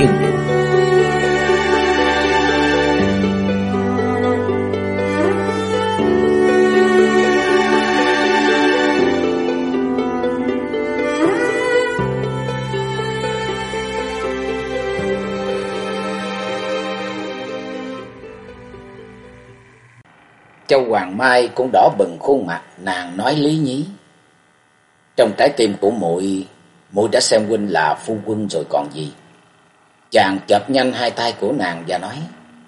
chừng Châu Hoàng Mai cũng đỏ bừng khuôn mặt, nàng nói lý nhí. Trong trái tim của muội, muội đã xem huynh là phu quân rồi còn gì. Chàng chập nhanh hai tay của nàng và nói,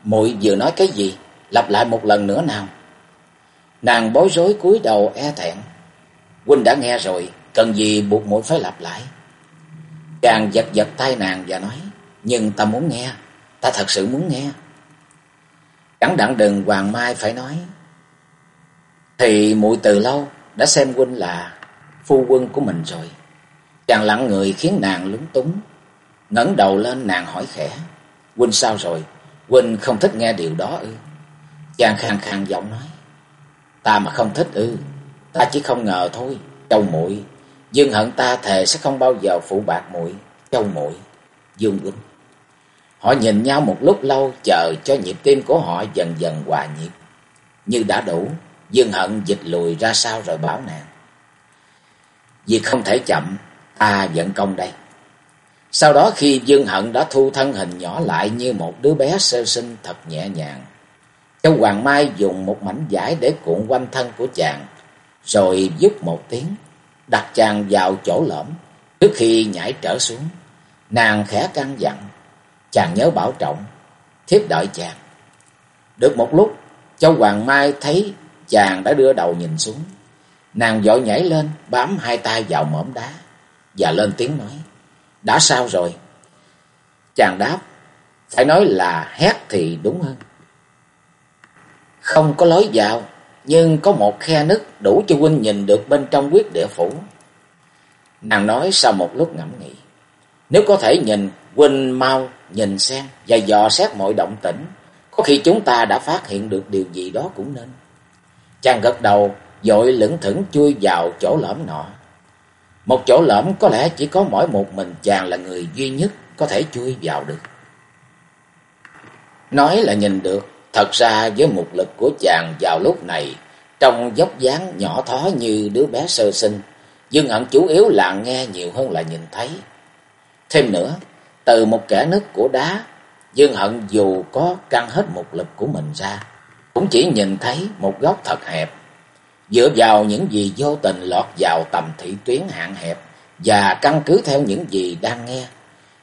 muội vừa nói cái gì, lặp lại một lần nữa nào. Nàng bối rối cúi đầu e thẹn. Huynh đã nghe rồi, cần gì buộc muội phải lặp lại. Chàng giật giật tay nàng và nói, nhưng ta muốn nghe, ta thật sự muốn nghe. Chẳng đặng đừng Hoàng Mai phải nói, thì muội từ lâu đã xem huynh là phu quân của mình rồi. Chàng lặng người khiến nàng lúng túng ngẩng đầu lên nàng hỏi khẽ. Huynh sao rồi? Huynh không thích nghe điều đó ư? Chàng khàn khàn giọng nói. Ta mà không thích ư? Ta chỉ không ngờ thôi. Châu muội Dương hận ta thề sẽ không bao giờ phụ bạc muội Châu muội Dương huynh. Họ nhìn nhau một lúc lâu chờ cho nhịp tim của họ dần dần hòa nhịp. Như đã đủ, Dương Hận dịch lùi ra sau rồi bảo nàng. Vì không thể chậm, ta dẫn công đây. Sau đó khi Dương Hận đã thu thân hình nhỏ lại như một đứa bé sơ sinh thật nhẹ nhàng. Châu Hoàng Mai dùng một mảnh vải để cuộn quanh thân của chàng, rồi giúp một tiếng, đặt chàng vào chỗ lõm. Trước khi nhảy trở xuống, nàng khẽ căn dặn, chàng nhớ bảo trọng, thiếp đợi chàng. Được một lúc, Châu Hoàng Mai thấy Chàng đã đưa đầu nhìn xuống. Nàng vội nhảy lên, bám hai tay vào mỏm đá, và lên tiếng nói. Đã sao rồi? Chàng đáp, phải nói là hét thì đúng hơn. Không có lối vào, nhưng có một khe nứt đủ cho huynh nhìn được bên trong quyết địa phủ. Nàng nói sau một lúc ngẫm nghĩ. Nếu có thể nhìn, huynh mau nhìn xem và dò xét mọi động tĩnh. Có khi chúng ta đã phát hiện được điều gì đó cũng nên. Chàng gật đầu, dội lững thững chui vào chỗ lõm nọ. Một chỗ lõm có lẽ chỉ có mỗi một mình chàng là người duy nhất có thể chui vào được. Nói là nhìn được, thật ra với một lực của chàng vào lúc này, trong dốc dáng nhỏ thó như đứa bé sơ sinh, Dương Hận chủ yếu là nghe nhiều hơn là nhìn thấy. Thêm nữa, từ một kẻ nứt của đá, Dương Hận dù có căng hết một lực của mình ra, cũng chỉ nhìn thấy một góc thật hẹp. Dựa vào những gì vô tình lọt vào tầm thị tuyến hạn hẹp và căn cứ theo những gì đang nghe,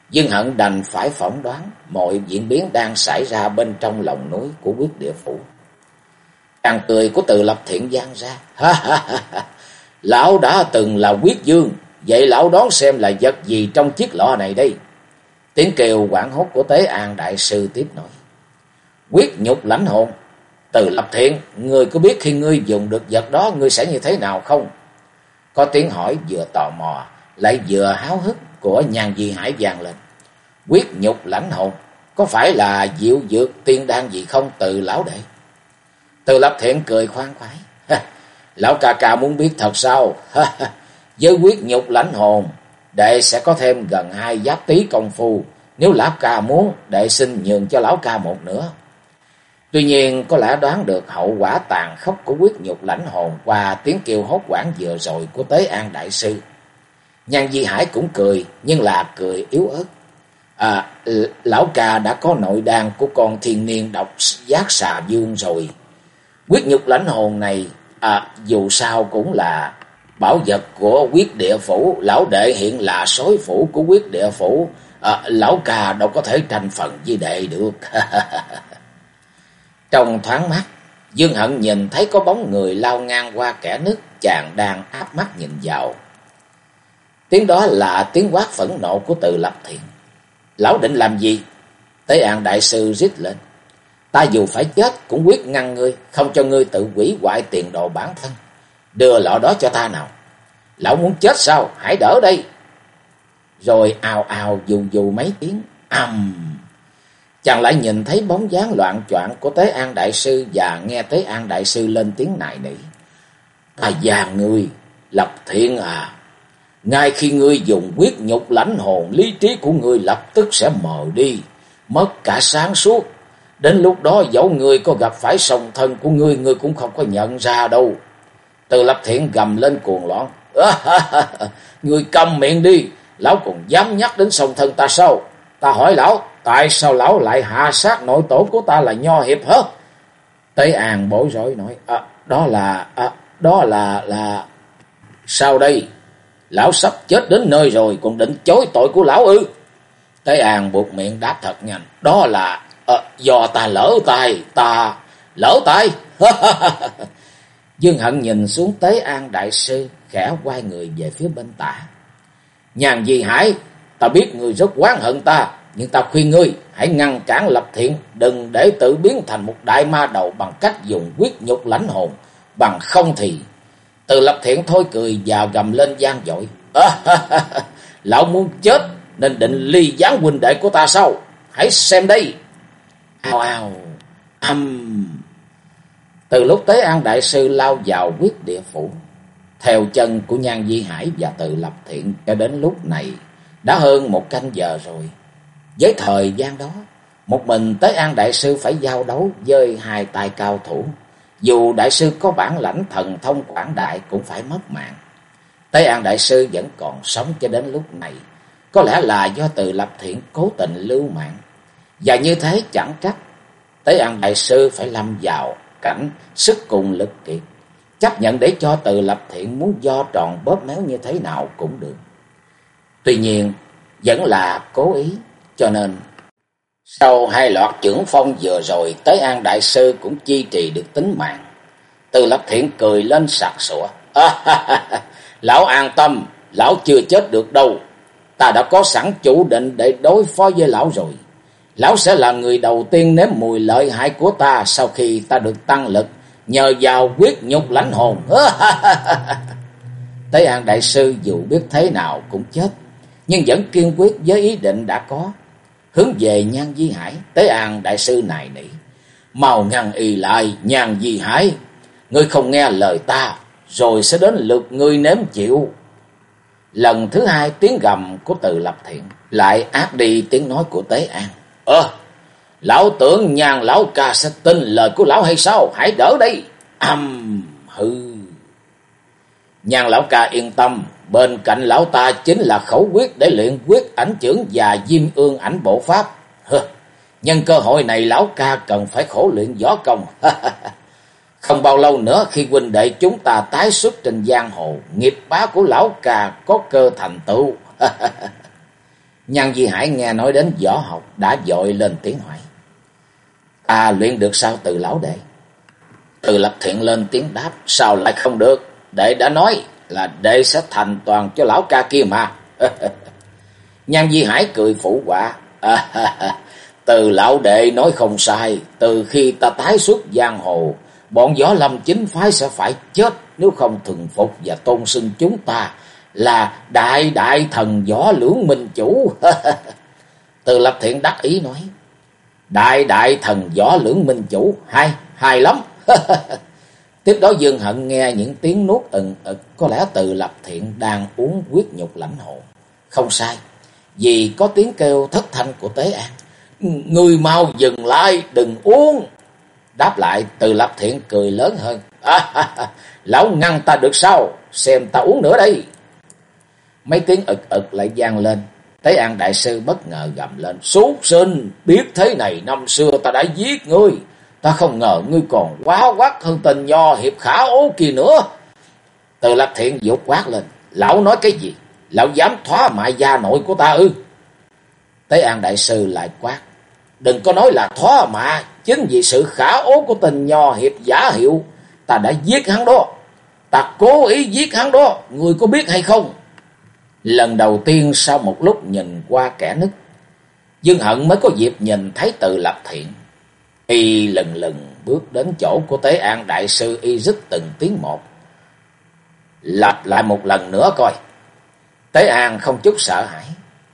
Dương Hận đành phải phỏng đoán mọi diễn biến đang xảy ra bên trong lòng núi của quyết địa phủ. Càng cười của từ lập thiện gian ra. Ha ha ha Lão đã từng là quyết dương. Vậy lão đoán xem là vật gì trong chiếc lọ này đây. Tiếng kêu quảng hốt của Tế An Đại Sư tiếp nói. Quyết nhục lãnh hồn. Từ lập thiện, ngươi có biết khi ngươi dùng được vật đó ngươi sẽ như thế nào không? Có tiếng hỏi vừa tò mò, lại vừa háo hức của nhàn di hải vàng lên. Quyết nhục lãnh hồn, có phải là diệu dược tiên đan gì không từ lão đệ? Từ lập thiện cười khoan khoái. Lão ca ca muốn biết thật sao? Với quyết nhục lãnh hồn, đệ sẽ có thêm gần hai giáp tí công phu. Nếu lão ca muốn, đệ xin nhường cho lão ca một nữa. Tuy nhiên có lẽ đoán được hậu quả tàn khốc của quyết nhục lãnh hồn qua tiếng kêu hốt quảng vừa rồi của Tế An Đại Sư. Nhan Di Hải cũng cười, nhưng là cười yếu ớt. À, ừ, lão ca đã có nội đan của con thiên niên độc giác xà dương rồi. Quyết nhục lãnh hồn này, à, dù sao cũng là bảo vật của quyết địa phủ. Lão đệ hiện là sói phủ của quyết địa phủ. À, lão ca đâu có thể tranh phần với đệ được. Trong thoáng mắt, Dương Hận nhìn thấy có bóng người lao ngang qua kẻ nước chàng đang áp mắt nhìn vào. Tiếng đó là tiếng quát phẫn nộ của từ lập thiện. Lão định làm gì? Tế An Đại Sư rít lên. Ta dù phải chết cũng quyết ngăn ngươi, không cho ngươi tự quỷ hoại tiền đồ bản thân. Đưa lọ đó cho ta nào. Lão muốn chết sao? Hãy đỡ đây. Rồi ào ào dù dù mấy tiếng. ầm Chàng lại nhìn thấy bóng dáng loạn choạng của Tế An Đại Sư và nghe Tế An Đại Sư lên tiếng nài nỉ. Ta già ngươi, lập thiện à. Ngay khi ngươi dùng quyết nhục lãnh hồn, lý trí của ngươi lập tức sẽ mờ đi, mất cả sáng suốt. Đến lúc đó dẫu ngươi có gặp phải sòng thân của ngươi, ngươi cũng không có nhận ra đâu. Từ lập thiện gầm lên cuồng loạn. À, ngươi cầm miệng đi, lão còn dám nhắc đến sòng thân ta sao? Ta hỏi lão, tại sao lão lại hạ sát nội tổ của ta là Nho Hiệp hết? Tế An bối rối nói, à, đó là, à, đó là, là... Sao đây? Lão sắp chết đến nơi rồi, còn định chối tội của lão ư? Tế An buộc miệng đáp thật nhanh, đó là, à, do ta lỡ tay, ta lỡ tay. Dương Hận nhìn xuống Tế An Đại Sư, khẽ quay người về phía bên tả. Nhàn gì Hải, ta biết người rất quán hận ta, nhưng ta khuyên ngươi hãy ngăn cản lập thiện, đừng để tự biến thành một đại ma đầu bằng cách dùng quyết nhục lãnh hồn, bằng không thì... Từ lập thiện thôi cười và gầm lên gian dội. lão muốn chết nên định ly gián huynh đệ của ta sao? Hãy xem đây. Ao ao, âm... Từ lúc Tế An Đại Sư lao vào quyết địa phủ, theo chân của Nhan Di Hải và Từ Lập Thiện cho đến lúc này đã hơn một canh giờ rồi. Với thời gian đó, một mình Tế An Đại Sư phải giao đấu với hai tài cao thủ. Dù Đại Sư có bản lãnh thần thông quảng đại cũng phải mất mạng. Tế An Đại Sư vẫn còn sống cho đến lúc này. Có lẽ là do từ lập thiện cố tình lưu mạng. Và như thế chẳng trách. Tế An Đại Sư phải lâm vào cảnh sức cùng lực kiệt. Chấp nhận để cho từ lập thiện muốn do tròn bóp méo như thế nào cũng được. Tuy nhiên, vẫn là cố ý cho nên, sau hai loạt trưởng phong vừa rồi, tới An Đại Sư cũng chi trì được tính mạng. Từ lập thiện cười lên sặc sủa. À, lão an tâm, lão chưa chết được đâu. Ta đã có sẵn chủ định để đối phó với lão rồi. Lão sẽ là người đầu tiên nếm mùi lợi hại của ta sau khi ta được tăng lực, nhờ vào quyết nhục lãnh hồn. Tế An Đại Sư dù biết thế nào cũng chết, nhưng vẫn kiên quyết với ý định đã có hướng về Nhan Di Hải, Tế An đại sư này nỉ. màu ngăn y lại, Nhan Di Hải, ngươi không nghe lời ta, rồi sẽ đến lượt ngươi nếm chịu. Lần thứ hai tiếng gầm của từ lập thiện, lại áp đi tiếng nói của Tế An. Ơ, lão tưởng nhàn lão ca sẽ tin lời của lão hay sao? Hãy đỡ đây. Âm hư. Nhàn lão ca yên tâm, Bên cạnh lão ta chính là khẩu quyết để luyện quyết ảnh trưởng và diêm ương ảnh bộ pháp. Hừ, nhân cơ hội này lão ca cần phải khổ luyện võ công. Không bao lâu nữa khi huynh đệ chúng ta tái xuất trên giang hồ, nghiệp bá của lão ca có cơ thành tựu. Nhan Di Hải nghe nói đến võ học đã dội lên tiếng hỏi. Ta luyện được sao từ lão đệ? Từ lập thiện lên tiếng đáp, sao lại không được? Đệ đã nói, là đệ sẽ thành toàn cho lão ca kia mà. Nhan Di Hải cười phụ quả. từ lão đệ nói không sai, từ khi ta tái xuất giang hồ, bọn gió lâm chính phái sẽ phải chết nếu không thường phục và tôn xưng chúng ta là đại đại thần gió lưỡng minh chủ. từ lập thiện đắc ý nói, đại đại thần gió lưỡng minh chủ, hay, hay lắm. Tiếp đó Dương Hận nghe những tiếng nuốt ừng ực, có lẽ từ lập thiện đang uống quyết nhục lãnh hồn. Không sai, vì có tiếng kêu thất thanh của Tế An. Người mau dừng lại, đừng uống. Đáp lại từ lập thiện cười lớn hơn. À, lão ngăn ta được sao? Xem ta uống nữa đây. Mấy tiếng ực ực lại gian lên. Tế An Đại Sư bất ngờ gầm lên. Súc sinh, biết thế này năm xưa ta đã giết ngươi. Ta không ngờ ngươi còn quá quát hơn tình nho hiệp khả ố kia nữa. Từ lập thiện dột quát lên. Lão nói cái gì? Lão dám thoá mại gia nội của ta ư? Tế An Đại Sư lại quát. Đừng có nói là thoá mạ. Chính vì sự khả ố của tình nho hiệp giả hiệu. Ta đã giết hắn đó. Ta cố ý giết hắn đó. Ngươi có biết hay không? Lần đầu tiên sau một lúc nhìn qua kẻ nứt. Dương Hận mới có dịp nhìn thấy từ lập thiện. Y lần lần bước đến chỗ của Tế An Đại Sư y dứt từng tiếng một. Lặp lại một lần nữa coi. Tế An không chút sợ hãi.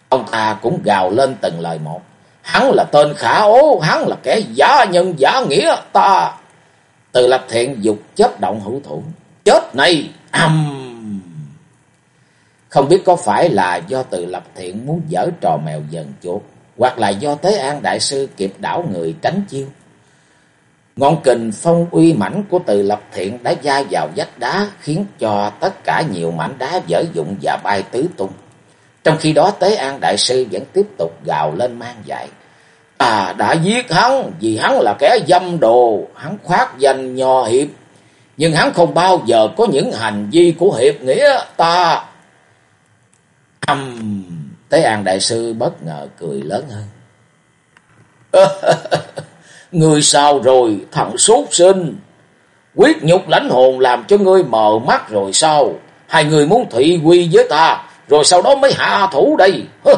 Ông ta cũng gào lên từng lời một. Hắn là tên khả ố, hắn là kẻ giả nhân giả nghĩa ta. Từ lập thiện dục chết động hữu thủ. Chết này, âm... Không biết có phải là do từ lập thiện muốn dở trò mèo dần chuột, hoặc là do Tế An Đại Sư kịp đảo người tránh chiêu. Ngọn kình phong uy mãnh của từ lập thiện đã gia vào vách đá, khiến cho tất cả nhiều mảnh đá dở dụng và bay tứ tung. Trong khi đó Tế An Đại Sư vẫn tiếp tục gào lên mang dạy. À đã giết hắn vì hắn là kẻ dâm đồ, hắn khoác danh nho hiệp. Nhưng hắn không bao giờ có những hành vi của hiệp nghĩa ta. Âm, Tế An Đại Sư bất ngờ cười lớn hơn. Ngươi sao rồi, thằng sốt sinh? Quyết nhục lãnh hồn làm cho ngươi mờ mắt rồi sao? Hai người muốn thị quy với ta, rồi sau đó mới hạ thủ đây. Hơ.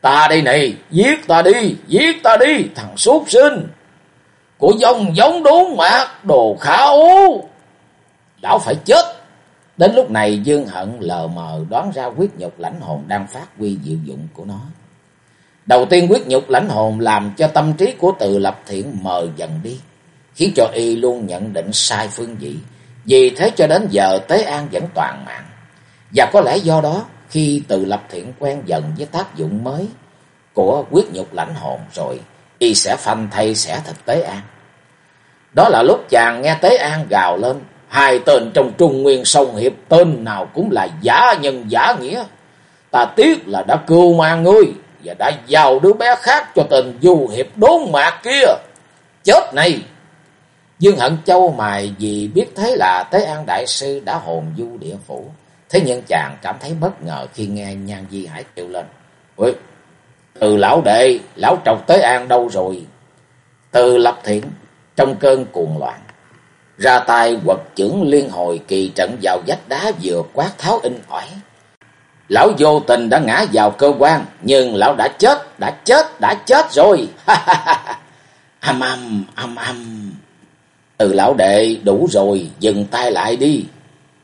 Ta đây này, giết ta đi, giết ta đi, thằng sốt sinh. Của dòng giống đốn mạc, đồ khả ố. Lão phải chết. Đến lúc này Dương Hận lờ mờ đoán ra quyết nhục lãnh hồn đang phát huy diệu dụng của nó. Đầu tiên quyết nhục lãnh hồn làm cho tâm trí của từ lập thiện mờ dần đi, khiến cho y luôn nhận định sai phương vị. Vì thế cho đến giờ Tế An vẫn toàn mạng. Và có lẽ do đó, khi từ lập thiện quen dần với tác dụng mới của quyết nhục lãnh hồn rồi, y sẽ phanh thay sẽ thịt Tế An. Đó là lúc chàng nghe Tế An gào lên, hai tên trong Trung Nguyên sông Hiệp tên nào cũng là giả nhân giả nghĩa. Ta tiếc là đã cưu mang ngươi, và đã giao đứa bé khác cho tên du hiệp đốn mạc kia. Chết này! Dương Hận Châu mài vì biết thế là Tế An Đại Sư đã hồn du địa phủ. Thế nhưng chàng cảm thấy bất ngờ khi nghe Nhan Di Hải kêu lên. Ôi, từ lão đệ, lão trọc Tế An đâu rồi? Từ lập thiện, trong cơn cuồng loạn. Ra tay quật trưởng liên hồi kỳ trận vào vách đá vừa quát tháo in ỏi. Lão vô tình đã ngã vào cơ quan, nhưng lão đã chết, đã chết, đã chết rồi. âm âm, âm âm. Từ lão đệ đủ rồi, dừng tay lại đi,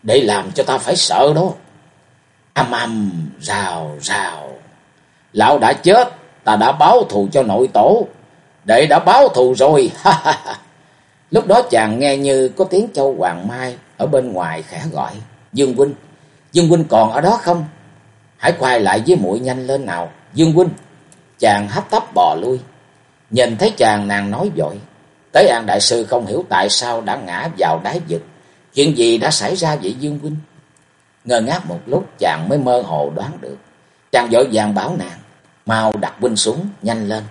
để làm cho ta phải sợ đó. Âm âm, rào, rào. Lão đã chết, ta đã báo thù cho nội tổ. Đệ đã báo thù rồi. Lúc đó chàng nghe như có tiếng châu Hoàng Mai ở bên ngoài khẽ gọi. Dương Huynh, Dương Huynh còn ở đó không? Hãy quay lại với muội nhanh lên nào. Dương huynh. Chàng hấp tấp bò lui. Nhìn thấy chàng nàng nói vội. Tế An Đại Sư không hiểu tại sao đã ngã vào đáy vực. Chuyện gì đã xảy ra vậy Dương huynh? Ngơ ngác một lúc chàng mới mơ hồ đoán được. Chàng vội vàng bảo nàng. Mau đặt huynh xuống nhanh lên.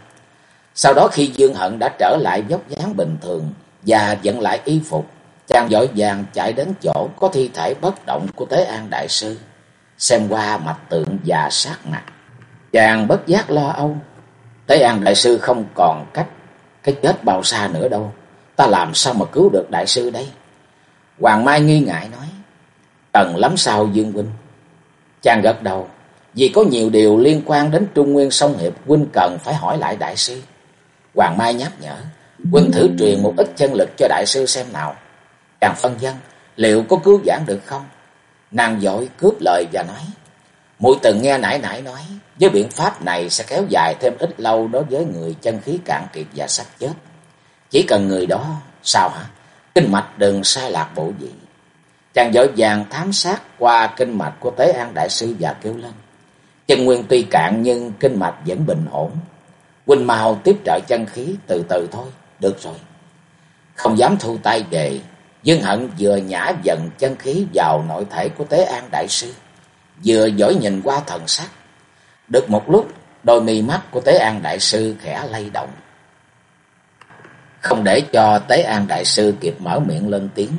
Sau đó khi Dương Hận đã trở lại dốc dáng bình thường và dẫn lại y phục, chàng vội vàng chạy đến chỗ có thi thể bất động của Tế An Đại Sư xem qua mạch tượng và sát mặt. Chàng bất giác lo âu. thấy An Đại Sư không còn cách cái chết bao xa nữa đâu. Ta làm sao mà cứu được Đại Sư đây? Hoàng Mai nghi ngại nói. Cần lắm sao Dương Huynh? Chàng gật đầu. Vì có nhiều điều liên quan đến Trung Nguyên Sông Hiệp, Huynh cần phải hỏi lại Đại Sư. Hoàng Mai nhắc nhở. Huynh thử truyền một ít chân lực cho Đại Sư xem nào. Chàng phân dân, liệu có cứu giảng được không? Nàng dội cướp lời và nói. Muội từng nghe nãy nãy nói, với biện pháp này sẽ kéo dài thêm ít lâu đối với người chân khí cạn kiệt và sắp chết. Chỉ cần người đó, sao hả? Kinh mạch đừng sai lạc bộ gì. Chàng dội vàng thám sát qua kinh mạch của Tế An Đại Sư và kêu lên. Chân nguyên tuy cạn nhưng kinh mạch vẫn bình ổn. Quỳnh Màu tiếp trợ chân khí từ từ thôi, được rồi. Không dám thu tay về, Dương Hận vừa nhả dần chân khí vào nội thể của Tế An Đại Sư, vừa dõi nhìn qua thần sắc. Được một lúc, đôi mi mắt của Tế An Đại Sư khẽ lay động. Không để cho Tế An Đại Sư kịp mở miệng lên tiếng,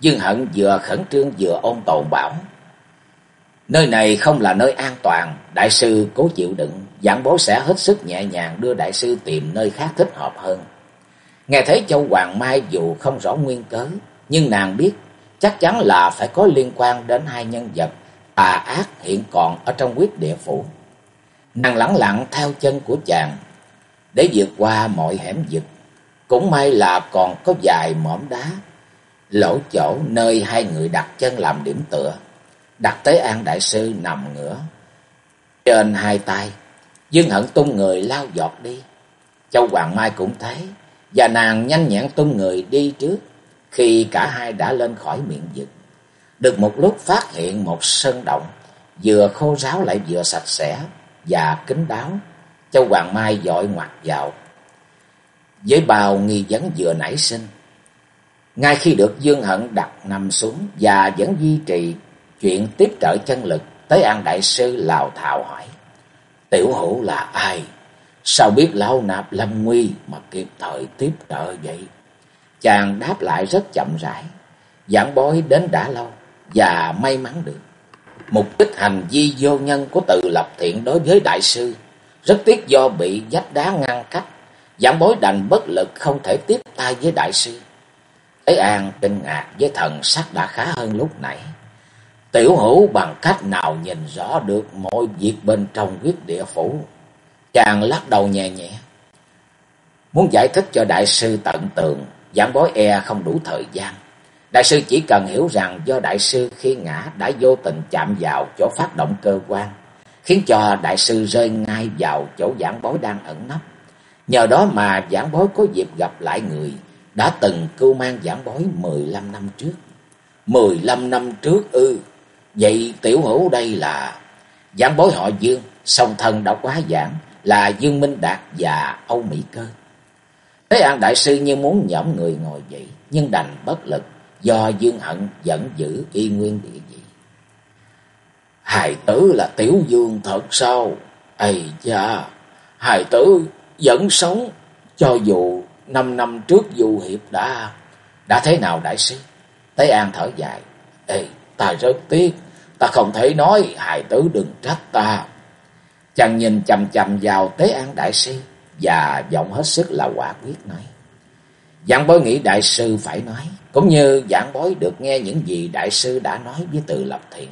Dương Hận vừa khẩn trương vừa ôn tồn bảo. Nơi này không là nơi an toàn, Đại Sư cố chịu đựng, giảng bố sẽ hết sức nhẹ nhàng đưa Đại Sư tìm nơi khác thích hợp hơn. Nghe thấy Châu Hoàng Mai dù không rõ nguyên cớ, nhưng nàng biết chắc chắn là phải có liên quan đến hai nhân vật tà ác hiện còn ở trong quyết địa phủ. Nàng lẳng lặng theo chân của chàng để vượt qua mọi hẻm vực. Cũng may là còn có vài mỏm đá, lỗ chỗ nơi hai người đặt chân làm điểm tựa. Đặt tới An Đại Sư nằm ngửa. Trên hai tay, Dương Hận tung người lao giọt đi. Châu Hoàng Mai cũng thấy và nàng nhanh nhẹn tung người đi trước, khi cả hai đã lên khỏi miệng vực. Được một lúc phát hiện một sân động, vừa khô ráo lại vừa sạch sẽ và kín đáo. Châu Hoàng Mai dội ngoặt vào. Với bào nghi vấn vừa nảy sinh. Ngay khi được Dương Hận đặt nằm xuống và vẫn duy trì chuyện tiếp trợ chân lực, tới An Đại Sư lào thảo hỏi. Tiểu hữu là ai? Sao biết lão nạp lâm nguy mà kịp thời tiếp trợ vậy? Chàng đáp lại rất chậm rãi. Giảng bói đến đã lâu và may mắn được. Mục đích hành vi vô nhân của từ lập thiện đối với đại sư. Rất tiếc do bị vách đá ngăn cách. Giảng bói đành bất lực không thể tiếp tay với đại sư. Thế An kinh ngạc với thần sắc đã khá hơn lúc nãy. Tiểu hữu bằng cách nào nhìn rõ được mọi việc bên trong quyết địa phủ. Chàng lắc đầu nhẹ nhẹ. Muốn giải thích cho đại sư tận tường, giảng bối e không đủ thời gian. Đại sư chỉ cần hiểu rằng do đại sư khi ngã đã vô tình chạm vào chỗ phát động cơ quan, khiến cho đại sư rơi ngay vào chỗ giảng bối đang ẩn nấp. Nhờ đó mà giảng bối có dịp gặp lại người đã từng cưu mang giảng bối 15 năm trước. 15 năm trước ư, vậy tiểu hữu đây là giảng bối họ Dương, song thân đã quá giảng là Dương Minh Đạt và Âu Mỹ Cơ. Thế An Đại Sư như muốn nhõm người ngồi dậy, nhưng đành bất lực do Dương Hận vẫn giữ y nguyên địa vị. Hài tử là Tiểu Dương thật sao? Ây cha, hài tử vẫn sống, cho dù năm năm trước Du Hiệp đã... Đã thế nào đại sư? Tế An thở dài. Ê, ta rất tiếc, ta không thể nói, hài tử đừng trách ta. Chàng nhìn chầm chầm vào Tế An đại sư, và giọng hết sức là quả quyết nói. Giảng bối nghĩ đại sư phải nói, cũng như giảng bối được nghe những gì đại sư đã nói với từ lập thiện.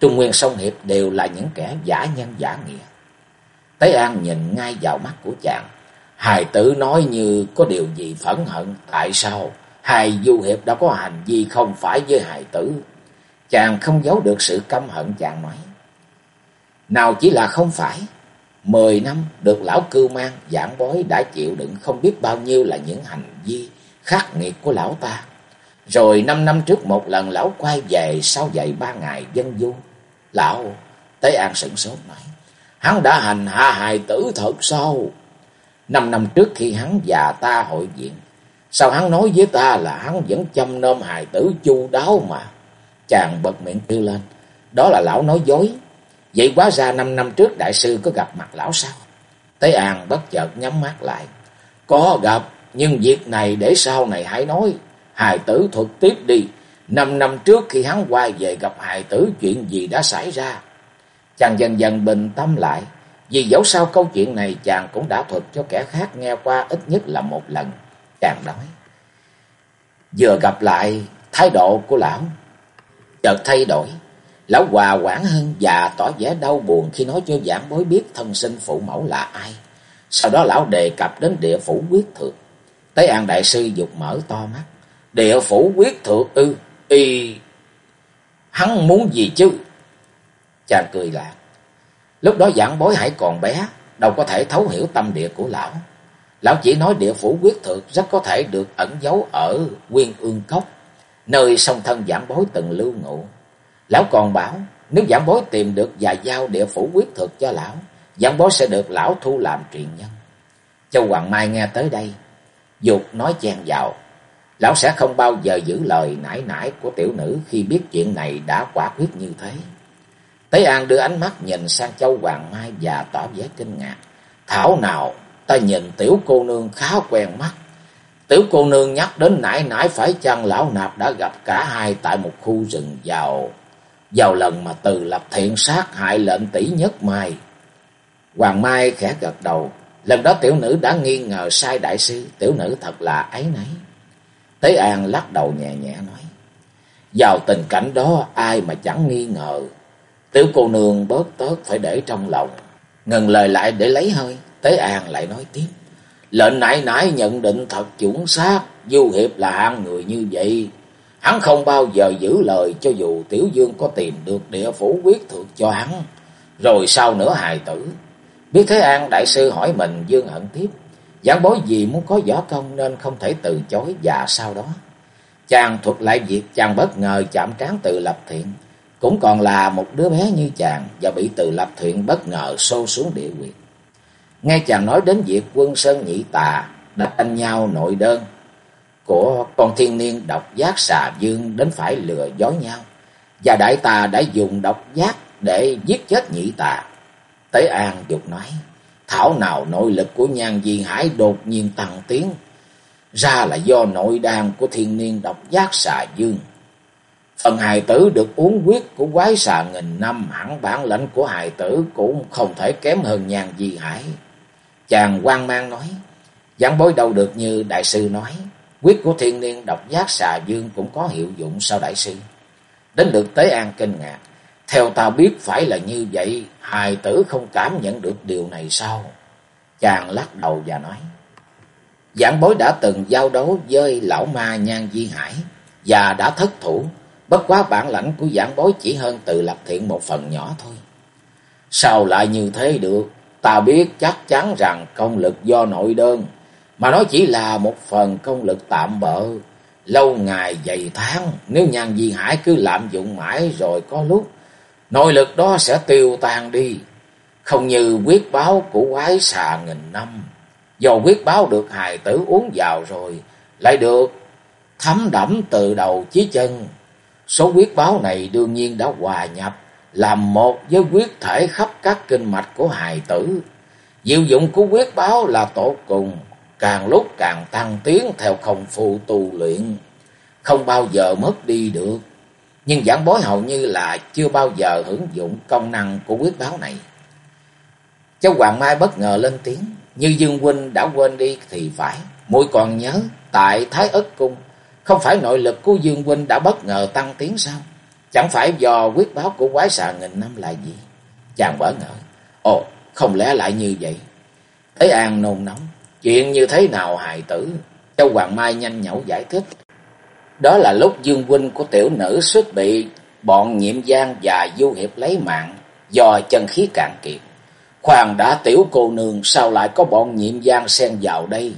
Trung Nguyên Sông Hiệp đều là những kẻ giả nhân giả nghĩa. Tế An nhìn ngay vào mắt của chàng. Hài tử nói như có điều gì phẫn hận. Tại sao Hài Du Hiệp đã có hành vi không phải với hài tử? Chàng không giấu được sự căm hận chàng nói. Nào chỉ là không phải. Mười năm được lão cưu mang, giảng bói đã chịu đựng không biết bao nhiêu là những hành vi khắc nghiệt của lão ta. Rồi năm năm trước một lần lão quay về sau dạy ba ngày dân du. Lão Tế An sửng sốt nói. Hắn đã hành hạ hài tử thật sao? Năm năm trước khi hắn già ta hội diện. Sao hắn nói với ta là hắn vẫn chăm nom hài tử chu đáo mà. Chàng bật miệng kêu lên. Đó là lão nói dối. Vậy quá ra năm năm trước đại sư có gặp mặt lão sao? Tế An bất chợt nhắm mắt lại. Có gặp, nhưng việc này để sau này hãy nói. Hài tử thuật tiếp đi. Năm năm trước khi hắn quay về gặp hài tử chuyện gì đã xảy ra. Chàng dần dần bình tâm lại. Vì dẫu sao câu chuyện này chàng cũng đã thuật cho kẻ khác nghe qua ít nhất là một lần. Chàng nói. Vừa gặp lại thái độ của lão. Chợt thay đổi. Lão hòa quản hơn và tỏ vẻ đau buồn khi nói cho giảng bối biết thân sinh phụ mẫu là ai. Sau đó lão đề cập đến địa phủ quyết thượng. Tế An Đại Sư dục mở to mắt. Địa phủ quyết thượng ư, y... Hắn muốn gì chứ? Chàng cười lạc. Lúc đó giảng bối hãy còn bé, đâu có thể thấu hiểu tâm địa của lão. Lão chỉ nói địa phủ quyết thượng rất có thể được ẩn giấu ở Quyên Ương Cốc, nơi song thân giảng bối từng lưu ngụ. Lão còn bảo, nếu giảng bối tìm được và giao địa phủ quyết thực cho lão, giảng bối sẽ được lão thu làm truyền nhân. Châu Hoàng Mai nghe tới đây, dục nói chen vào. Lão sẽ không bao giờ giữ lời nãi nãi của tiểu nữ khi biết chuyện này đã quả quyết như thế. Tế An đưa ánh mắt nhìn sang Châu Hoàng Mai và tỏ vẻ kinh ngạc. Thảo nào, ta nhìn tiểu cô nương khá quen mắt. Tiểu cô nương nhắc đến nãy nãy phải chăng lão nạp đã gặp cả hai tại một khu rừng giàu vào lần mà từ lập thiện sát hại lệnh tỷ nhất mai. Hoàng Mai khẽ gật đầu, lần đó tiểu nữ đã nghi ngờ sai đại sư, tiểu nữ thật là ấy nấy. Tế An lắc đầu nhẹ nhẹ nói, vào tình cảnh đó ai mà chẳng nghi ngờ, tiểu cô nương bớt tớt phải để trong lòng. Ngừng lời lại để lấy hơi, Tế An lại nói tiếp. Lệnh nãy nãy nhận định thật chuẩn xác, Du Hiệp là hạng người như vậy. Hắn không bao giờ giữ lời cho dù Tiểu Dương có tìm được địa phủ quyết thượng cho hắn. Rồi sau nữa hài tử. Biết Thế An đại sư hỏi mình Dương hận tiếp. Giảng bối gì muốn có võ công nên không thể từ chối và sau đó. Chàng thuật lại việc chàng bất ngờ chạm trán tự lập thiện. Cũng còn là một đứa bé như chàng và bị tự lập thiện bất ngờ sâu xuống địa quyệt. Nghe chàng nói đến việc quân sơn nhị tà đã tranh nhau nội đơn của con thiên niên độc giác xà dương đến phải lừa dối nhau. Và đại tà đã dùng độc giác để giết chết nhị tà. Tế An dục nói, thảo nào nội lực của nhan di hải đột nhiên tăng tiến, ra là do nội đàn của thiên niên độc giác xà dương. Phần hài tử được uống quyết của quái xà nghìn năm, hẳn bản lãnh của hài tử cũng không thể kém hơn nhan di hải. Chàng quan mang nói, giảng bối đâu được như đại sư nói, quyết của thiên niên độc giác xà dương cũng có hiệu dụng sao đại sư. Đến được Tế An kinh ngạc, theo ta biết phải là như vậy, hài tử không cảm nhận được điều này sao? Chàng lắc đầu và nói, giảng bối đã từng giao đấu với lão ma Nhan Di Hải và đã thất thủ, bất quá bản lãnh của giảng bối chỉ hơn Từ lập thiện một phần nhỏ thôi. Sao lại như thế được? Ta biết chắc chắn rằng công lực do nội đơn, mà nó chỉ là một phần công lực tạm bợ. Lâu ngày dày tháng, nếu nhan di hải cứ lạm dụng mãi rồi có lúc, nội lực đó sẽ tiêu tan đi. Không như quyết báo của quái xà nghìn năm. Do quyết báo được hài tử uống vào rồi, lại được thấm đẫm từ đầu chí chân. Số quyết báo này đương nhiên đã hòa nhập làm một với quyết thể khắp các kinh mạch của hài tử. Diệu dụng của quyết báo là tổ cùng, càng lúc càng tăng tiến theo không phu tu luyện, không bao giờ mất đi được. Nhưng giảng bối hầu như là chưa bao giờ hưởng dụng công năng của quyết báo này. Cháu Hoàng Mai bất ngờ lên tiếng, như Dương Huynh đã quên đi thì phải, muội còn nhớ tại Thái Ất Cung, không phải nội lực của Dương Huynh đã bất ngờ tăng tiến sao? Chẳng phải do quyết báo của quái xà nghìn năm là gì? Chàng bỡ ngỡ. Ồ, không lẽ lại như vậy? Thế An nôn nóng. Chuyện như thế nào hài tử? Châu Hoàng Mai nhanh nhẩu giải thích. Đó là lúc dương huynh của tiểu nữ xuất bị bọn nhiệm giang và du hiệp lấy mạng do chân khí cạn kiệt. Khoan đã tiểu cô nương sao lại có bọn nhiệm giang xen vào đây?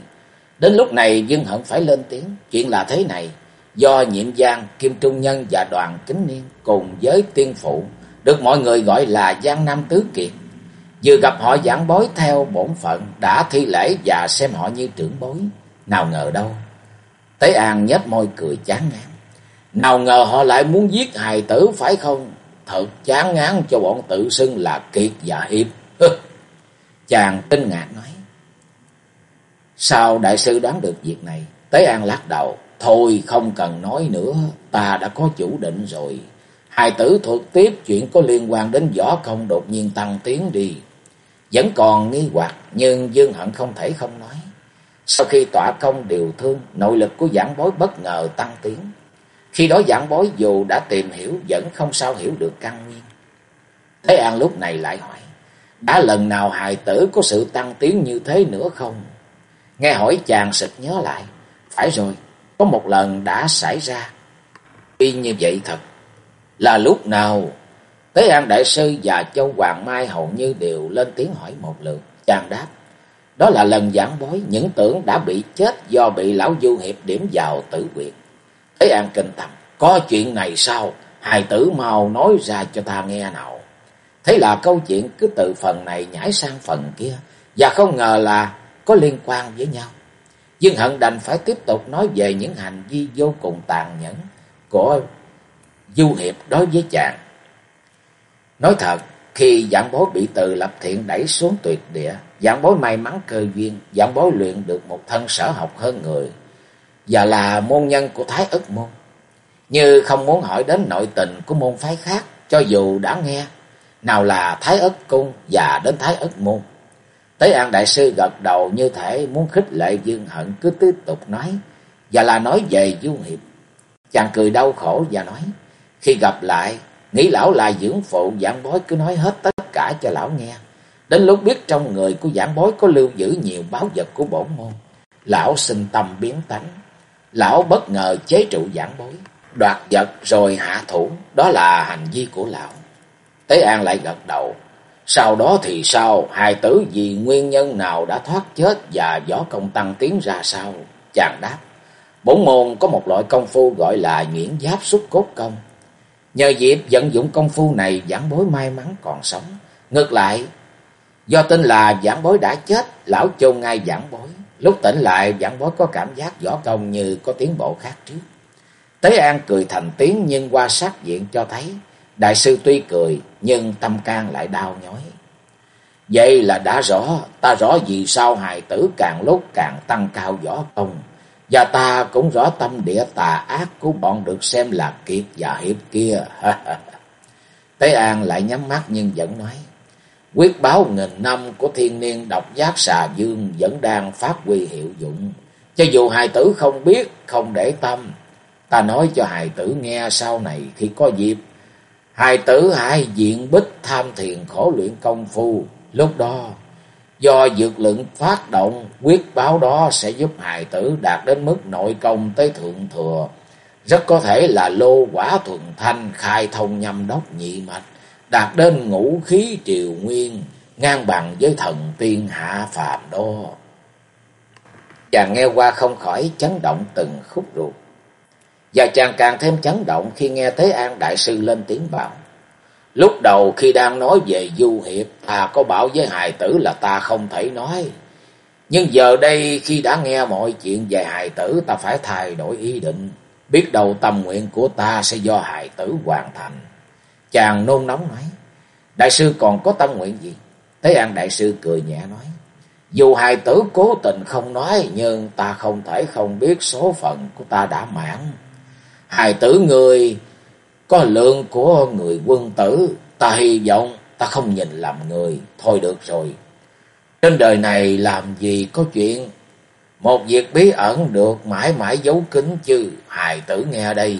Đến lúc này Dương Hận phải lên tiếng. Chuyện là thế này do nhiệm giang, Kim Trung Nhân và đoàn kính niên cùng với tiên phụ, được mọi người gọi là Giang Nam Tứ Kiệt. Vừa gặp họ giảng bối theo bổn phận, đã thi lễ và xem họ như trưởng bối. Nào ngờ đâu. Tế An nhếch môi cười chán ngán. Nào ngờ họ lại muốn giết hài tử phải không? Thật chán ngán cho bọn tự xưng là Kiệt và Hiệp. Chàng kinh ngạc nói. Sao đại sư đoán được việc này? Tế An lắc đầu. Thôi không cần nói nữa, ta đã có chủ định rồi. hài tử thuật tiếp chuyện có liên quan đến võ công đột nhiên tăng tiến đi. Vẫn còn nghi hoặc nhưng Dương Hận không thể không nói. Sau khi tỏa công điều thương, nội lực của giảng bối bất ngờ tăng tiến. Khi đó giảng bối dù đã tìm hiểu vẫn không sao hiểu được căn nguyên. Thế An lúc này lại hỏi, đã lần nào hài tử có sự tăng tiến như thế nữa không? Nghe hỏi chàng sực nhớ lại, phải rồi, có một lần đã xảy ra. Y như vậy thật. Là lúc nào? Tế An Đại Sư và Châu Hoàng Mai hầu như đều lên tiếng hỏi một lượt. Chàng đáp. Đó là lần giảng bối, những tưởng đã bị chết do bị lão du hiệp điểm vào tử quyệt. Tế An kinh tâm Có chuyện này sao? Hài tử mau nói ra cho ta nghe nào. Thế là câu chuyện cứ từ phần này nhảy sang phần kia. Và không ngờ là có liên quan với nhau. Dương Hận đành phải tiếp tục nói về những hành vi vô cùng tàn nhẫn của Du Hiệp đối với chàng. Nói thật, khi giảng bối bị từ lập thiện đẩy xuống tuyệt địa, giảng bối may mắn cơ duyên, giảng bối luyện được một thân sở học hơn người, và là môn nhân của Thái ức môn. Như không muốn hỏi đến nội tình của môn phái khác, cho dù đã nghe, nào là Thái ức cung và đến Thái ức môn. Tế An Đại Sư gật đầu như thể muốn khích lệ Dương Hận cứ tiếp tục nói, và là nói về Du Hiệp. Chàng cười đau khổ và nói, khi gặp lại, nghĩ lão là dưỡng phụ, giảng bối cứ nói hết tất cả cho lão nghe. Đến lúc biết trong người của giảng bối có lưu giữ nhiều báo vật của bổn môn. Lão sinh tâm biến tánh. Lão bất ngờ chế trụ giảng bối. Đoạt vật rồi hạ thủ. Đó là hành vi của lão. Tế An lại gật đầu. Sau đó thì sao? Hai tử vì nguyên nhân nào đã thoát chết và võ công tăng tiến ra sao? Chàng đáp. Bổn môn có một loại công phu gọi là nhuyễn giáp xuất cốt công. Nhờ dịp vận dụng công phu này giảng bối may mắn còn sống. Ngược lại, do tin là giảng bối đã chết, lão chôn ngay giảng bối. Lúc tỉnh lại, giảng bối có cảm giác võ công như có tiến bộ khác trước. Tế An cười thành tiếng nhưng qua sát diện cho thấy, đại sư tuy cười nhưng tâm can lại đau nhói. Vậy là đã rõ, ta rõ vì sao hài tử càng lúc càng tăng cao võ công. Và ta cũng rõ tâm địa tà ác của bọn được xem là kiệt và hiệp kia. Tế An lại nhắm mắt nhưng vẫn nói. Quyết báo nghìn năm của thiên niên độc giác xà dương vẫn đang phát huy hiệu dụng. Cho dù hài tử không biết, không để tâm. Ta nói cho hài tử nghe sau này khi có dịp. Hài tử hãy diện bích tham thiền khổ luyện công phu. Lúc đó Do dược lượng phát động, quyết báo đó sẽ giúp hài tử đạt đến mức nội công tới thượng thừa. Rất có thể là lô quả thuần thanh khai thông nhâm đốc nhị mạch, đạt đến ngũ khí triều nguyên, ngang bằng với thần tiên hạ phàm đó. Chàng nghe qua không khỏi chấn động từng khúc ruột. Và chàng càng thêm chấn động khi nghe thế An Đại Sư lên tiếng bảo. Lúc đầu khi đang nói về du hiệp, ta có bảo với hài tử là ta không thể nói. Nhưng giờ đây khi đã nghe mọi chuyện về hài tử, ta phải thay đổi ý định. Biết đâu tâm nguyện của ta sẽ do hài tử hoàn thành. Chàng nôn nóng nói, đại sư còn có tâm nguyện gì? Thế An đại sư cười nhẹ nói, dù hài tử cố tình không nói, nhưng ta không thể không biết số phận của ta đã mãn. Hài tử người có lượng của người quân tử, ta hy vọng ta không nhìn làm người, thôi được rồi. Trên đời này làm gì có chuyện, một việc bí ẩn được mãi mãi giấu kín chứ, hài tử nghe đây.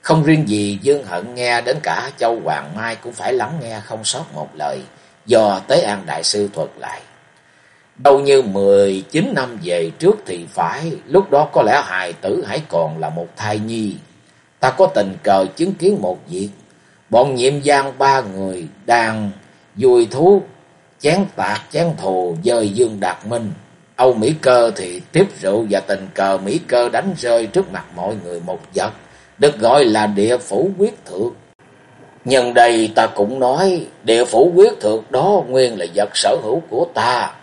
Không riêng gì Dương Hận nghe đến cả Châu Hoàng Mai cũng phải lắng nghe không sót một lời, do Tế An Đại Sư thuật lại. Đâu như mười chín năm về trước thì phải, lúc đó có lẽ hài tử hãy còn là một thai nhi. Ta có tình cờ chứng kiến một việc. Bọn nhiệm giang ba người đang vui thú, chén tạc, chén thù dời Dương Đạt Minh. Âu Mỹ Cơ thì tiếp rượu và tình cờ Mỹ Cơ đánh rơi trước mặt mọi người một vật, được gọi là địa phủ quyết thượng. Nhân đây ta cũng nói, địa phủ quyết thượng đó nguyên là vật sở hữu của ta.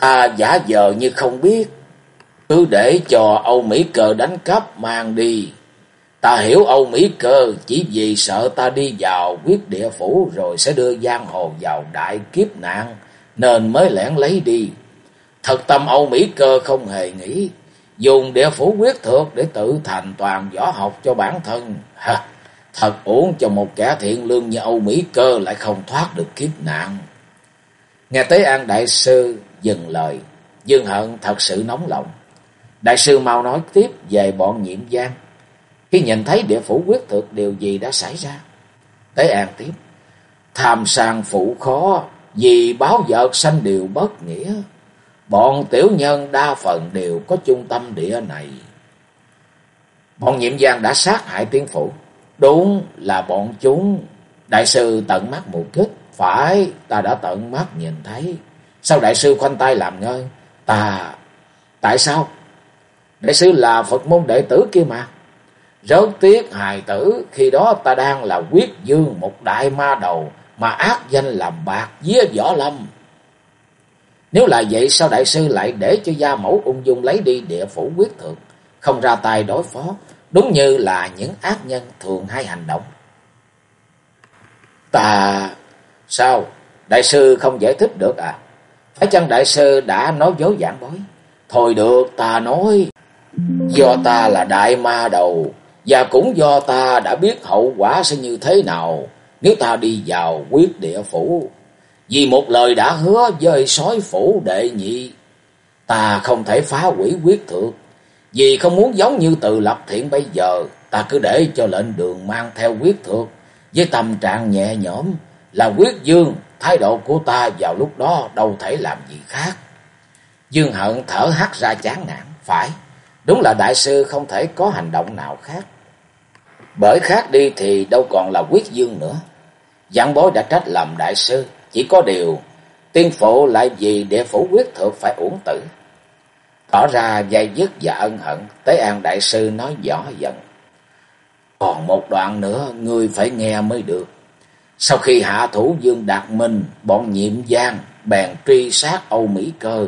Ta giả vờ như không biết, cứ để cho Âu Mỹ Cơ đánh cắp mang đi, Ta hiểu Âu Mỹ Cơ chỉ vì sợ ta đi vào quyết địa phủ rồi sẽ đưa giang hồ vào đại kiếp nạn, nên mới lẻn lấy đi. Thật tâm Âu Mỹ Cơ không hề nghĩ, dùng địa phủ quyết thược để tự thành toàn võ học cho bản thân. Ha, thật uổng cho một kẻ thiện lương như Âu Mỹ Cơ lại không thoát được kiếp nạn. Nghe Tế An Đại Sư dừng lời, Dương Hận thật sự nóng lòng. Đại sư mau nói tiếp về bọn nhiệm giang. Khi nhìn thấy địa phủ quyết thực điều gì đã xảy ra. Tế An tiếp. Tham sang phụ khó, vì báo vợt sanh điều bất nghĩa. Bọn tiểu nhân đa phần đều có trung tâm địa này. Bọn nhiệm giang đã sát hại tiên phụ. Đúng là bọn chúng. Đại sư tận mắt mù kích. Phải, ta đã tận mắt nhìn thấy. Sao đại sư khoanh tay làm ngơ? Ta... Tại sao? Đại sư là Phật môn đệ tử kia mà. Rớt tiếc hài tử, khi đó ta đang là quyết dương một đại ma đầu mà ác danh làm bạc với võ lâm. Nếu là vậy sao đại sư lại để cho gia mẫu ung dung lấy đi địa phủ quyết thượng, không ra tay đối phó, đúng như là những ác nhân thường hay hành động. Ta... Sao? Đại sư không giải thích được à? Phải chăng đại sư đã nói dối giảng bối? Thôi được, ta nói. Do ta là đại ma đầu, và cũng do ta đã biết hậu quả sẽ như thế nào nếu ta đi vào quyết địa phủ. Vì một lời đã hứa với sói phủ đệ nhị, ta không thể phá hủy quyết thượng. Vì không muốn giống như từ lập thiện bây giờ, ta cứ để cho lệnh đường mang theo quyết thượng với tâm trạng nhẹ nhõm, là quyết dương, thái độ của ta vào lúc đó đâu thể làm gì khác. Dương hận thở hắt ra chán nản, phải, đúng là đại sư không thể có hành động nào khác. Bởi khác đi thì đâu còn là quyết dương nữa. Giảng bối đã trách làm đại sư, chỉ có điều tiên phụ lại vì địa phủ quyết thượng phải uổng tử. Tỏ ra dây dứt và ân hận, Tế An Đại Sư nói rõ giận. Còn một đoạn nữa, ngươi phải nghe mới được. Sau khi hạ thủ Dương Đạt Minh, bọn nhiệm giang bèn truy sát Âu Mỹ Cơ.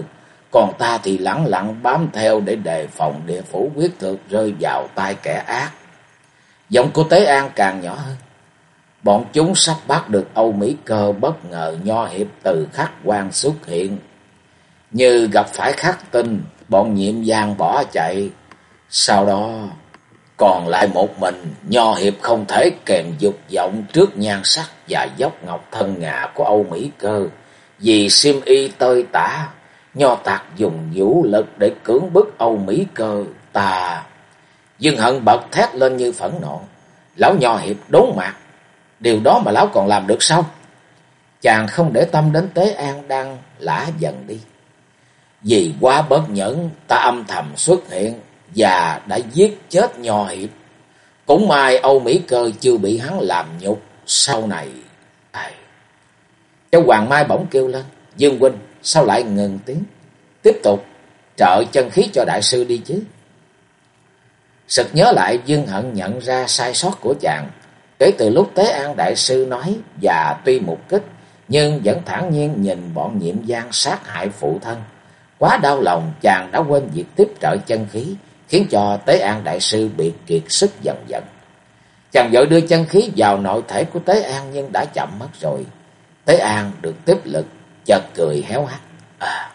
Còn ta thì lặng lặng bám theo để đề phòng địa phủ quyết thực rơi vào tay kẻ ác. Giọng của Tế An càng nhỏ hơn. Bọn chúng sắp bắt được Âu Mỹ Cơ bất ngờ nho hiệp từ khắc quan xuất hiện. Như gặp phải khắc tinh, bọn nhiệm giang bỏ chạy. Sau đó còn lại một mình, nho hiệp không thể kèm dục vọng trước nhan sắc và dốc ngọc thân ngà của Âu Mỹ Cơ. Vì sim y tơi tả, nho tạc dùng vũ lực để cưỡng bức Âu Mỹ Cơ ta. Dương hận bật thét lên như phẫn nộ. Lão nho hiệp đốn mặt. Điều đó mà lão còn làm được sao? Chàng không để tâm đến Tế An đang lã dần đi. Vì quá bất nhẫn, ta âm thầm xuất hiện và đã giết chết nho hiệp. Cũng may Âu Mỹ Cơ chưa bị hắn làm nhục. Sau này... À... Cháu Hoàng Mai bỗng kêu lên. Dương Huynh, sao lại ngừng tiếng? Tiếp tục trợ chân khí cho đại sư đi chứ. Sực nhớ lại Dương Hận nhận ra sai sót của chàng. Kể từ lúc Tế An Đại Sư nói và tuy mục kích, nhưng vẫn thản nhiên nhìn bọn nhiệm gian sát hại phụ thân. Quá đau lòng chàng đã quên việc tiếp trợ chân khí, khiến cho Tế An Đại Sư bị kiệt sức dần dần. Chàng vội đưa chân khí vào nội thể của Tế An nhưng đã chậm mất rồi. Tế An được tiếp lực, chợt cười héo hắt. À,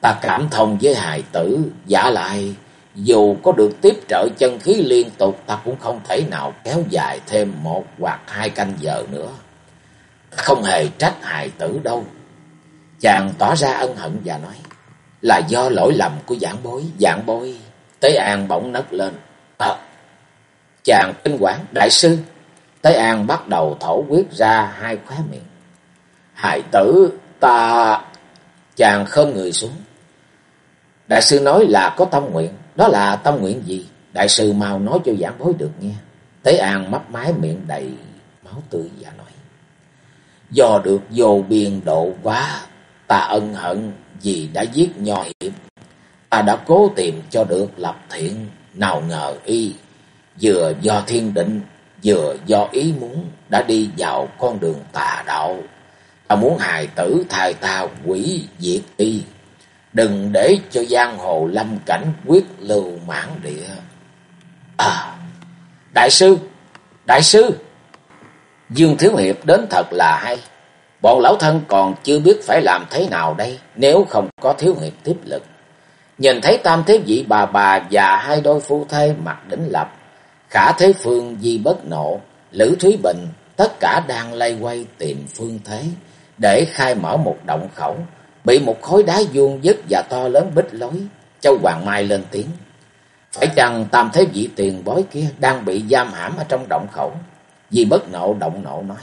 ta cảm thông với hài tử, giả lại dù có được tiếp trợ chân khí liên tục ta cũng không thể nào kéo dài thêm một hoặc hai canh giờ nữa. Không hề trách hài tử đâu. Chàng tỏ ra ân hận và nói là do lỗi lầm của giảng bối, giảng bối. Tế An bỗng nấc lên. À, chàng kinh quản, đại sư. Tế An bắt đầu thổ quyết ra hai khóe miệng. Hài tử, ta... Chàng không người xuống. Đại sư nói là có tâm nguyện. Đó là tâm nguyện gì? Đại sư mau nói cho giảng bối được nghe. Tế An mắt mái miệng đầy máu tươi và nói. Do được vô biên độ quá, ta ân hận vì đã giết nho hiệp. Ta đã cố tìm cho được lập thiện, nào ngờ y, vừa do thiên định, vừa do ý muốn, đã đi vào con đường tà đạo. Ta muốn hài tử thay ta quỷ diệt y đừng để cho giang hồ lâm cảnh quyết lưu mãn địa. À, đại sư, đại sư, Dương Thiếu Hiệp đến thật là hay. Bọn lão thân còn chưa biết phải làm thế nào đây nếu không có Thiếu Hiệp tiếp lực. Nhìn thấy tam thế vị bà bà và hai đôi phu thê mặt đỉnh lập, khả thế phương di bất nộ, Lữ Thúy Bình, tất cả đang lay quay tìm phương thế để khai mở một động khẩu bị một khối đá vuông vức và to lớn bích lối. Châu Hoàng Mai lên tiếng. Phải chăng tam thế vị tiền bối kia đang bị giam hãm ở trong động khẩu? Vì bất nộ động nộ nói.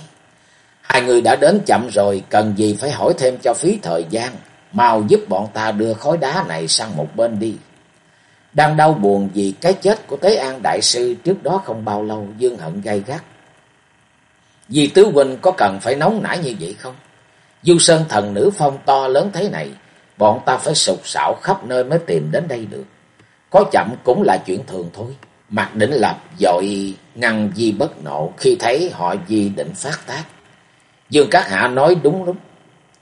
Hai người đã đến chậm rồi, cần gì phải hỏi thêm cho phí thời gian. Mau giúp bọn ta đưa khối đá này sang một bên đi. Đang đau buồn vì cái chết của Tế An Đại Sư trước đó không bao lâu, Dương Hận gay gắt. Vì Tứ Huynh có cần phải nóng nảy như vậy không? Du sơn thần nữ phong to lớn thế này, bọn ta phải sục sạo khắp nơi mới tìm đến đây được. Có chậm cũng là chuyện thường thôi. Mặt đỉnh lập dội ngăn di bất nộ khi thấy họ di định phát tác. Dương Các Hạ nói đúng lắm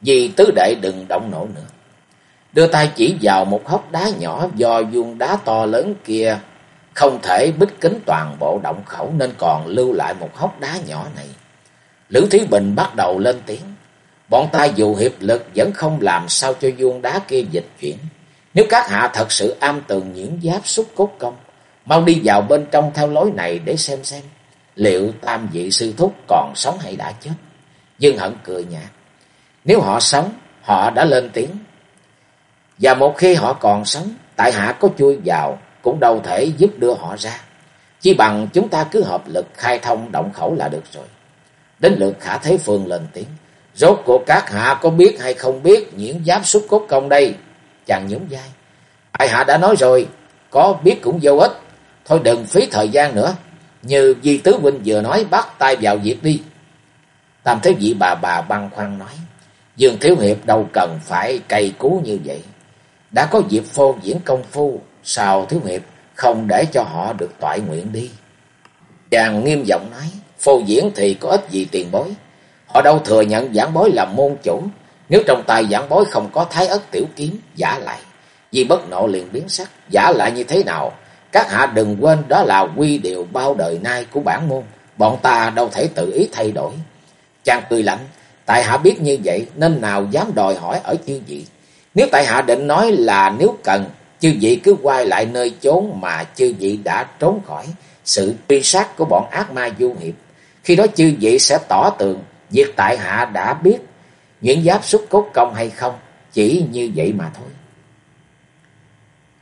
Di tứ đệ đừng động nổ nữa. Đưa tay chỉ vào một hốc đá nhỏ do vuông đá to lớn kia không thể bích kính toàn bộ động khẩu nên còn lưu lại một hốc đá nhỏ này. Lữ Thí Bình bắt đầu lên tiếng. Bọn ta dù hiệp lực vẫn không làm sao cho vuông đá kia dịch chuyển. Nếu các hạ thật sự am tường những giáp xúc cốt công, mau đi vào bên trong theo lối này để xem xem. Liệu tam vị sư thúc còn sống hay đã chết? Dương Hận cười nhạt. Nếu họ sống, họ đã lên tiếng. Và một khi họ còn sống, tại hạ có chui vào, cũng đâu thể giúp đưa họ ra. Chỉ bằng chúng ta cứ hợp lực khai thông động khẩu là được rồi. Đến lượt khả thế phương lên tiếng. Rốt cuộc các hạ có biết hay không biết nhiễn giáp xuất cốt công đây? Chàng nhúng vai. Tại hạ đã nói rồi, có biết cũng vô ích. Thôi đừng phí thời gian nữa. Như Di Tứ Huynh vừa nói bắt tay vào việc đi. Tam Thế Vị bà bà băng khoăn nói. Dương Thiếu Hiệp đâu cần phải cày cú như vậy. Đã có dịp phô diễn công phu, sao Thiếu Hiệp không để cho họ được toại nguyện đi. Chàng nghiêm giọng nói, phô diễn thì có ích gì tiền bối. Họ đâu thừa nhận giảng bối là môn chủ. Nếu trong tay giảng bối không có thái ất tiểu kiếm, giả lại. Vì bất nộ liền biến sắc, giả lại như thế nào? Các hạ đừng quên đó là quy điều bao đời nay của bản môn. Bọn ta đâu thể tự ý thay đổi. Chàng cười lạnh, tại hạ biết như vậy nên nào dám đòi hỏi ở chư vị. Nếu tại hạ định nói là nếu cần, chư vị cứ quay lại nơi chốn mà chư vị đã trốn khỏi sự truy sát của bọn ác ma du hiệp. Khi đó chư vị sẽ tỏ tường việc tại hạ đã biết những giáp xuất cốt công hay không, chỉ như vậy mà thôi.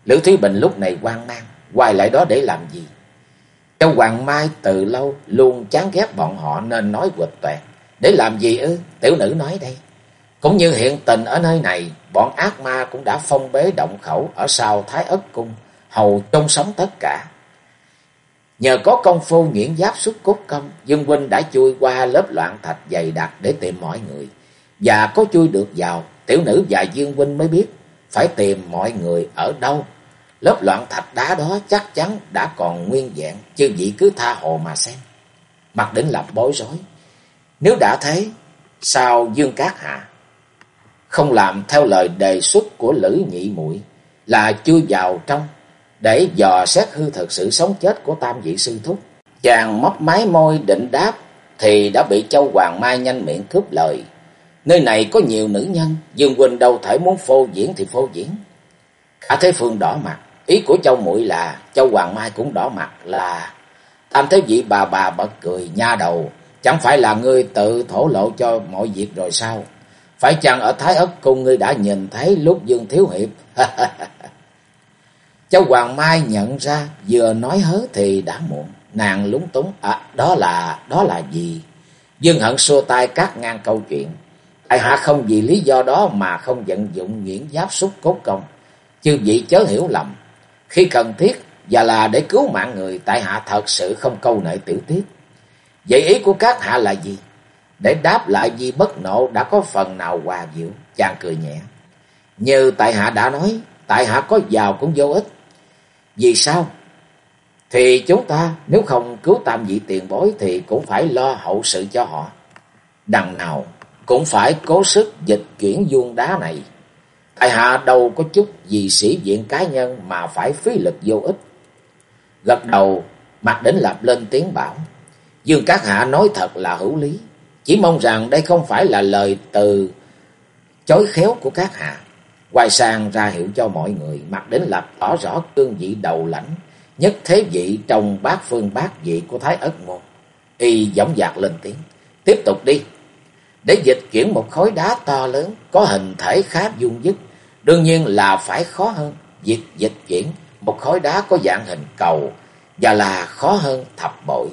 Lữ Thúy Bình lúc này quan mang, quay lại đó để làm gì? Châu Hoàng Mai từ lâu luôn chán ghét bọn họ nên nói quệt toàn. Để làm gì ư? Tiểu nữ nói đây. Cũng như hiện tình ở nơi này, bọn ác ma cũng đã phong bế động khẩu ở sau Thái Ất Cung, hầu trông sống tất cả. Nhờ có công phu nhuyễn giáp xuất cốt công, Dương Huynh đã chui qua lớp loạn thạch dày đặc để tìm mọi người. Và có chui được vào, tiểu nữ và Dương Huynh mới biết phải tìm mọi người ở đâu. Lớp loạn thạch đá đó chắc chắn đã còn nguyên vẹn, chứ vị cứ tha hồ mà xem. Mặt đỉnh lập bối rối. Nếu đã thế, sao Dương Cát Hạ không làm theo lời đề xuất của Lữ Nhị muội là chui vào trong để dò xét hư thực sự sống chết của tam vị sư thúc. Chàng mấp máy môi định đáp thì đã bị Châu Hoàng Mai nhanh miệng cướp lời. Nơi này có nhiều nữ nhân, Dương Quỳnh đâu thể muốn phô diễn thì phô diễn. Khả Thế Phương đỏ mặt, ý của Châu muội là Châu Hoàng Mai cũng đỏ mặt là Tam Thế Vị bà bà bật cười nha đầu, chẳng phải là ngươi tự thổ lộ cho mọi việc rồi sao? Phải chăng ở Thái Ất Cung ngươi đã nhìn thấy lúc Dương Thiếu Hiệp? Châu Hoàng Mai nhận ra vừa nói hớ thì đã muộn. Nàng lúng túng. À đó là, đó là gì? Dương Hận xua tay cắt ngang câu chuyện. Tại hạ không vì lý do đó mà không vận dụng nghiễn giáp xúc cốt công. Chư vị chớ hiểu lầm. Khi cần thiết và là để cứu mạng người, tại hạ thật sự không câu nệ tiểu tiết. Vậy ý của các hạ là gì? Để đáp lại gì bất nộ đã có phần nào hòa dịu. Chàng cười nhẹ. Như tại hạ đã nói, tại hạ có giàu cũng vô ích. Vì sao? Thì chúng ta nếu không cứu tam vị tiền bối thì cũng phải lo hậu sự cho họ. Đằng nào cũng phải cố sức dịch chuyển vuông đá này. Tại hạ đâu có chút gì sĩ diện cá nhân mà phải phí lực vô ích. Gật đầu, mặt đến lập lên tiếng bảo. Dương Cát Hạ nói thật là hữu lý. Chỉ mong rằng đây không phải là lời từ chối khéo của các hạ. Quay sang ra hiệu cho mọi người, mặt đến lập tỏ rõ cương vị đầu lãnh, nhất thế vị trong bát phương bát vị của Thái Ất Môn. Y giọng dạc lên tiếng, tiếp tục đi. Để dịch chuyển một khối đá to lớn, có hình thể khá dung dứt, đương nhiên là phải khó hơn việc dịch chuyển một khối đá có dạng hình cầu, và là khó hơn thập bội.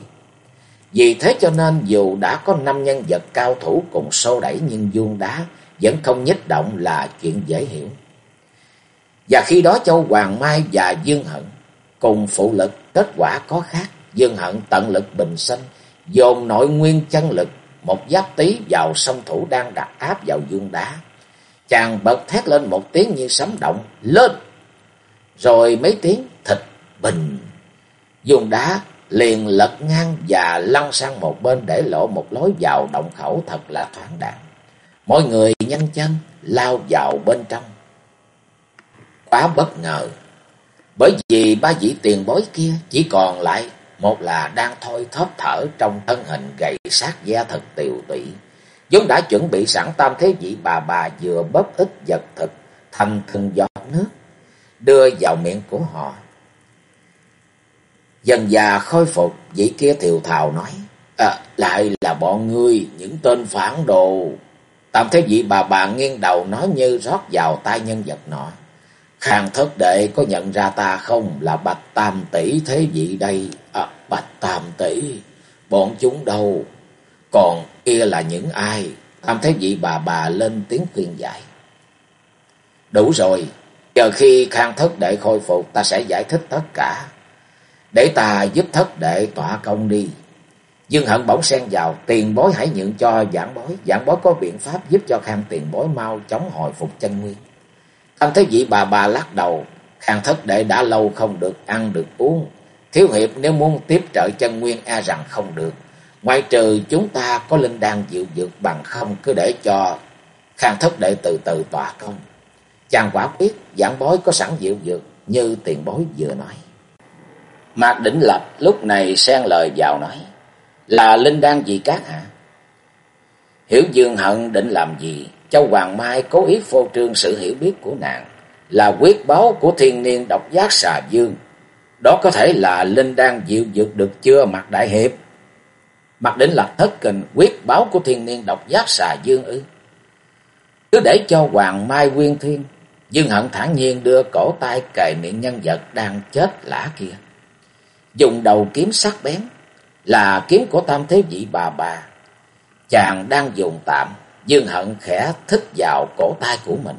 Vì thế cho nên dù đã có năm nhân vật cao thủ cùng xô đẩy nhưng vuông đá vẫn không nhích động là chuyện dễ hiểu. Và khi đó Châu Hoàng Mai và Dương Hận cùng phụ lực kết quả có khác. Dương Hận tận lực bình sinh, dồn nội nguyên chân lực, một giáp tí vào sông thủ đang đặt áp vào dương đá. Chàng bật thét lên một tiếng như sấm động, lên! Rồi mấy tiếng thịt bình. Dương đá liền lật ngang và lăn sang một bên để lộ một lối vào động khẩu thật là thoáng đạt. Mọi người nhanh chân lao vào bên trong. Quá bất ngờ, bởi vì ba vị tiền bối kia chỉ còn lại một là đang thôi thóp thở trong thân hình gầy sát da thật tiều tụy. vốn đã chuẩn bị sẵn tam thế vị bà bà vừa bóp ít vật thực thành từng giọt nước đưa vào miệng của họ. Dần già khôi phục, vị kia thiều thào nói, à, lại là bọn ngươi, những tên phản đồ. Tam thế vị bà bà nghiêng đầu nói như rót vào tai nhân vật nọ. Khang thất đệ có nhận ra ta không là bạch tam tỷ thế vị đây. À, bạch tam tỷ, bọn chúng đâu? Còn kia là những ai? Tam thế vị bà bà lên tiếng khuyên giải. Đủ rồi, chờ khi khang thất đệ khôi phục ta sẽ giải thích tất cả. Để ta giúp thất đệ tỏa công đi. Dương hận bỗng xen vào, tiền bối hãy nhượng cho giảng bối. Giảng bối có biện pháp giúp cho khang tiền bối mau chóng hồi phục chân nguyên. khang thế vị bà bà lắc đầu, khang thất đệ đã lâu không được ăn được uống. Thiếu hiệp nếu muốn tiếp trợ chân nguyên e rằng không được. Ngoài trừ chúng ta có linh đan dịu dược bằng không cứ để cho khang thất đệ từ từ tọa công. Chàng quả quyết giảng bối có sẵn dịu dược như tiền bối vừa nói. Mạc Đỉnh Lập lúc này xen lời vào nói. Là linh đan gì các hả? Hiểu Dương Hận định làm gì? Châu Hoàng Mai cố ý phô trương sự hiểu biết của nàng. Là quyết báo của thiên niên độc giác xà dương. Đó có thể là linh đan dịu dược được chưa mặt Đại Hiệp? mặt Đỉnh Lập thất kình quyết báo của thiên niên độc giác xà dương ư? Cứ để cho Hoàng Mai quyên Thiên Dương Hận thản nhiên đưa cổ tay cài miệng nhân vật đang chết lã kia. Dùng đầu kiếm sắc bén là kiếm của tam thế vị bà bà. Chàng đang dùng tạm, Dương Hận khẽ thích vào cổ tay của mình.